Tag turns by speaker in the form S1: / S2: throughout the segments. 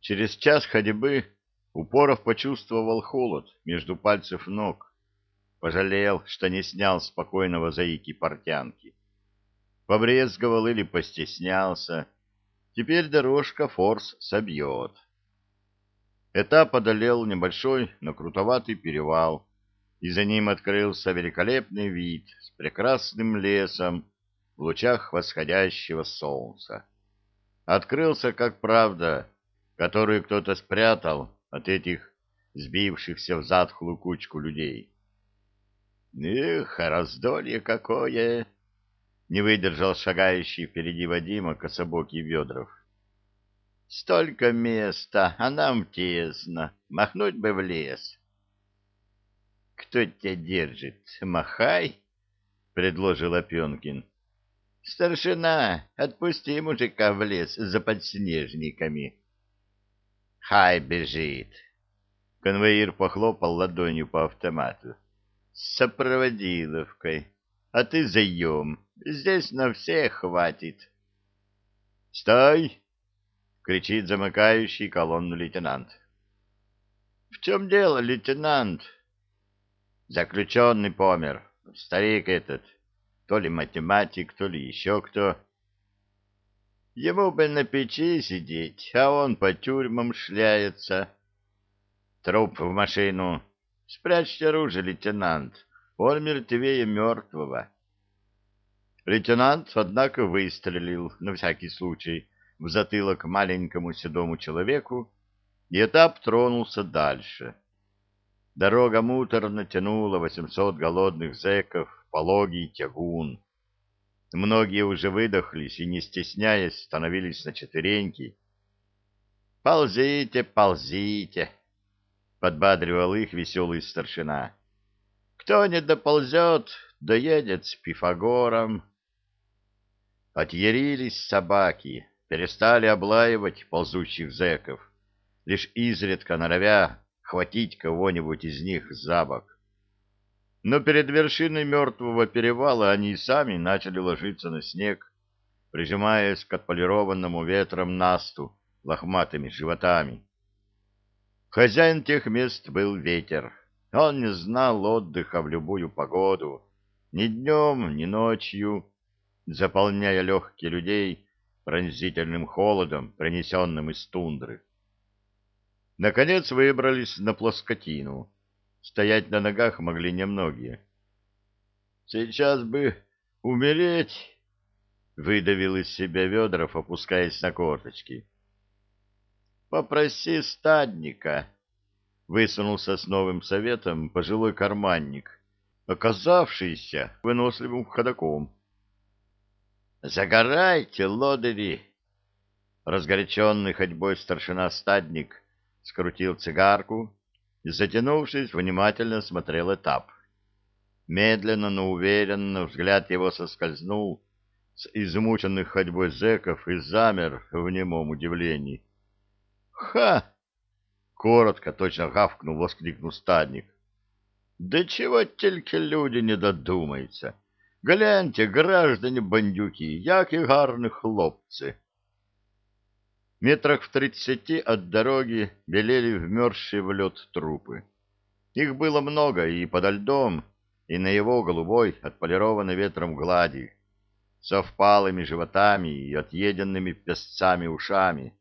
S1: Через час ходьбы Упоров почувствовал холод между пальцев ног. Пожалел, что не снял спокойного заики портянки. Побрезговал или постеснялся. Теперь дорожка форс собьет. Этап одолел небольшой, но крутоватый перевал, и за ним открылся великолепный вид с прекрасным лесом в лучах восходящего солнца. Открылся, как правда, которую кто-то спрятал от этих сбившихся в затхлую кучку людей. «Эх, раздолье какое!» — не выдержал шагающий впереди Вадима кособокий Ведров. «Столько места, а нам тесно. Махнуть бы в лес». «Кто тебя держит? Махай!» — предложил Опенкин. «Старшина, отпусти мужика в лес за подснежниками». «Хай бежит!» Конвоир похлопал ладонью по автомату. «С сопроводиловкой. А ты заем. Здесь на всех хватит». «Стой!» — кричит замыкающий колонну лейтенант. «В чем дело, лейтенант?» Заключенный помер. Старик этот. То ли математик, то ли еще кто. Ему бы на печи сидеть, а он по тюрьмам шляется. Труп в машину. Спрячьте оружие, лейтенант. Он мертвее мертвого. Лейтенант, однако, выстрелил, на всякий случай, в затылок маленькому седому человеку, и этап тронулся дальше. Дорога муторно тянула восемьсот голодных зэков, пологий тягун. Многие уже выдохлись и, не стесняясь, становились на четвереньки. «Ползите, ползите!» — подбадривал их веселый старшина. «Кто не доползет, доедет с Пифагором». Отъярились собаки, перестали облаивать ползущих зэков, лишь изредка норовя хватить кого-нибудь из них за бок. Но перед вершиной мертвого перевала они и сами начали ложиться на снег, прижимаясь к отполированному ветром насту лохматыми животами. Хозяин тех мест был ветер. Он не знал отдыха в любую погоду, ни днем, ни ночью, заполняя легкие людей пронзительным холодом, принесенным из тундры. Наконец выбрались на плоскотину. Стоять на ногах могли немногие. «Сейчас бы умереть!» — выдавил из себя Ведров, опускаясь на корточки. «Попроси стадника!» — высунулся с новым советом пожилой карманник, оказавшийся выносливым ходоком. «Загорайте, лодыри!» Разгоряченный ходьбой старшина стадник скрутил цигарку и, затянувшись, внимательно смотрел этап. Медленно, но уверенно взгляд его соскользнул с измученных ходьбой зэков и замер в немом удивлении. «Ха!» — коротко, точно гавкнул, воскликнул стадник. «Да чего только люди не додумаются! Гляньте, граждане-бандюки, які гарні хлопцы!» Метрах в тридцати от дороги белели вмерзшие в лед трупы. Их было много и подо льдом, и на его голубой, отполированной ветром глади, со впалыми животами и отъеденными песцами ушами.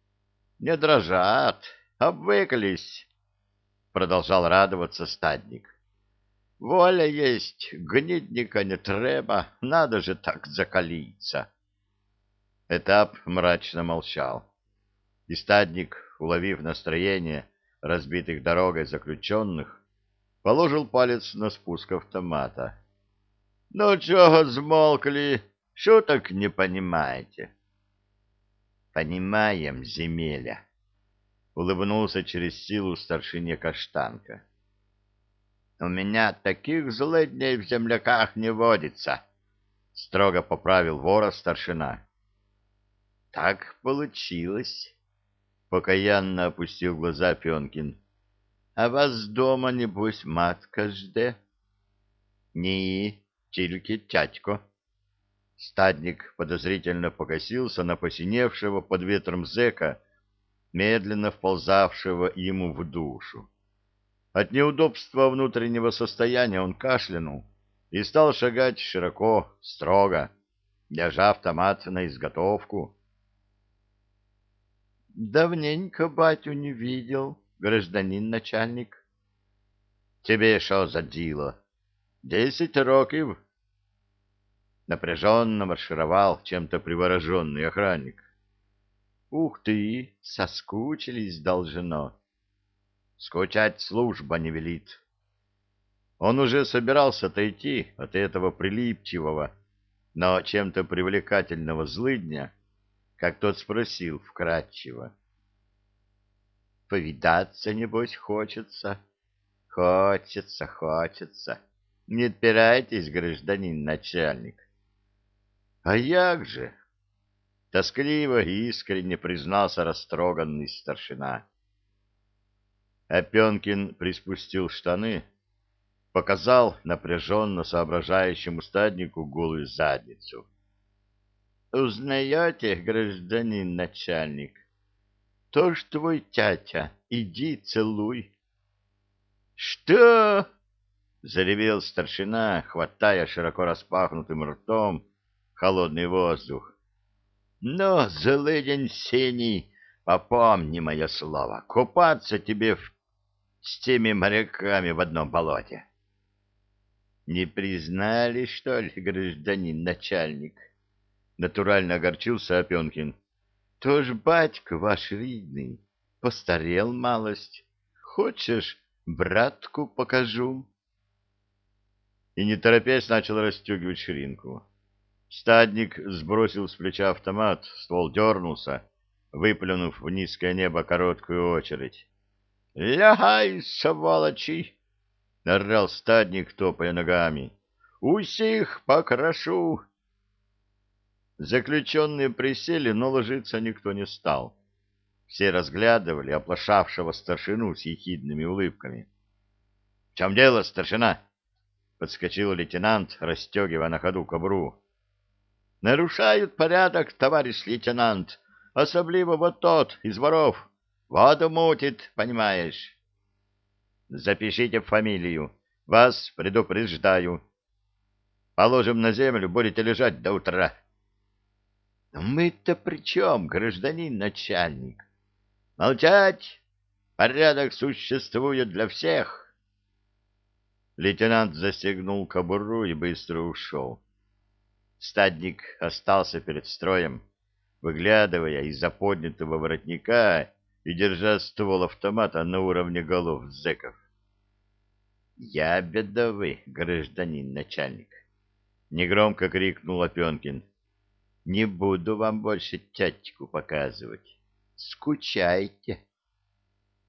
S1: — Не дрожат, обвыклись, — продолжал радоваться стадник. — Воля есть, гнидника не треба, надо же так закалиться. — Этап мрачно молчал. И стадник, уловив настроение разбитых дорогой заключенных, положил палец на спуск автомата. — Ну, чего смолкли? Шуток не понимаете? — Понимаем, земеля, — улыбнулся через силу старшине Каштанка. — У меня таких злыдней в земляках не водится, — строго поправил вора старшина. Так получилось. Покаянно опустил глаза Пенкин. А вас дома, небось, матка жде? Ні, тільки тятько. Стадник подозрительно покосился на посиневшего под ветром зэка, медленно вползавшего ему в душу. От неудобства внутреннего состояния он кашлянул и стал шагать широко, строго, держа автомат на изготовку. — Давненько батю не видел, гражданин начальник. — Тебе что за дело? Десять років. Напряженно маршировал чем-то привороженный охранник. — Ух ты, соскучились должно. Скучать служба не велит. Он уже собирался отойти от этого прилипчивого, но чем-то привлекательного злыдня, как тот спросил вкратчиво. — Повидаться, небось, хочется? — Хочется, хочется. Не отпирайтесь, гражданин начальник. — А як же? — тоскливо и искренне признался растроганный старшина. Опенкин приспустил штаны, показал напряженно соображающему стаднику голую задницу. — Узнаете, гражданин начальник? То ж твой тятя, иди целуй. — Что? — заревел старшина, хватая широко распахнутым ртом холодный воздух. — Но, злыдень синий, попомни мое слово, купаться тебе в с теми моряками в одном болоте. Не признали, что ли, гражданин начальник? Натурально огорчился Опенкин. Тоже батька ваш видный, постарел малость. Хочешь, братку покажу? И не торопясь начал расстегивать ширинку. Стадник сбросил с плеча автомат, ствол дернулся, выплюнув в низкое небо короткую очередь. — Лягай, сволочи! — орал стадник, топая ногами. — Усих покрошу! Заключенные присели, но ложиться никто не стал. Все разглядывали оплошавшего старшину с ехидными улыбками. — В чем дело, старшина? — подскочил лейтенант, расстегивая на ходу кобру. — Нарушают порядок, товарищ лейтенант, особливо вот тот из воров. Воду мутит, понимаешь. Запишите фамилию. Вас предупреждаю. Положим на землю, будете лежать до утра. Мы-то при чем, гражданин начальник? Молчать! Порядок существует для всех. Лейтенант застегнул кобуру и быстро ушел. Стадник остался перед строем, выглядывая из-за поднятого воротника и держа ствол автомата на уровне голов зэков. — Я бедовый, гражданин начальник! — негромко крикнул Опенкин. — Не буду вам больше тятьку показывать. Скучайте.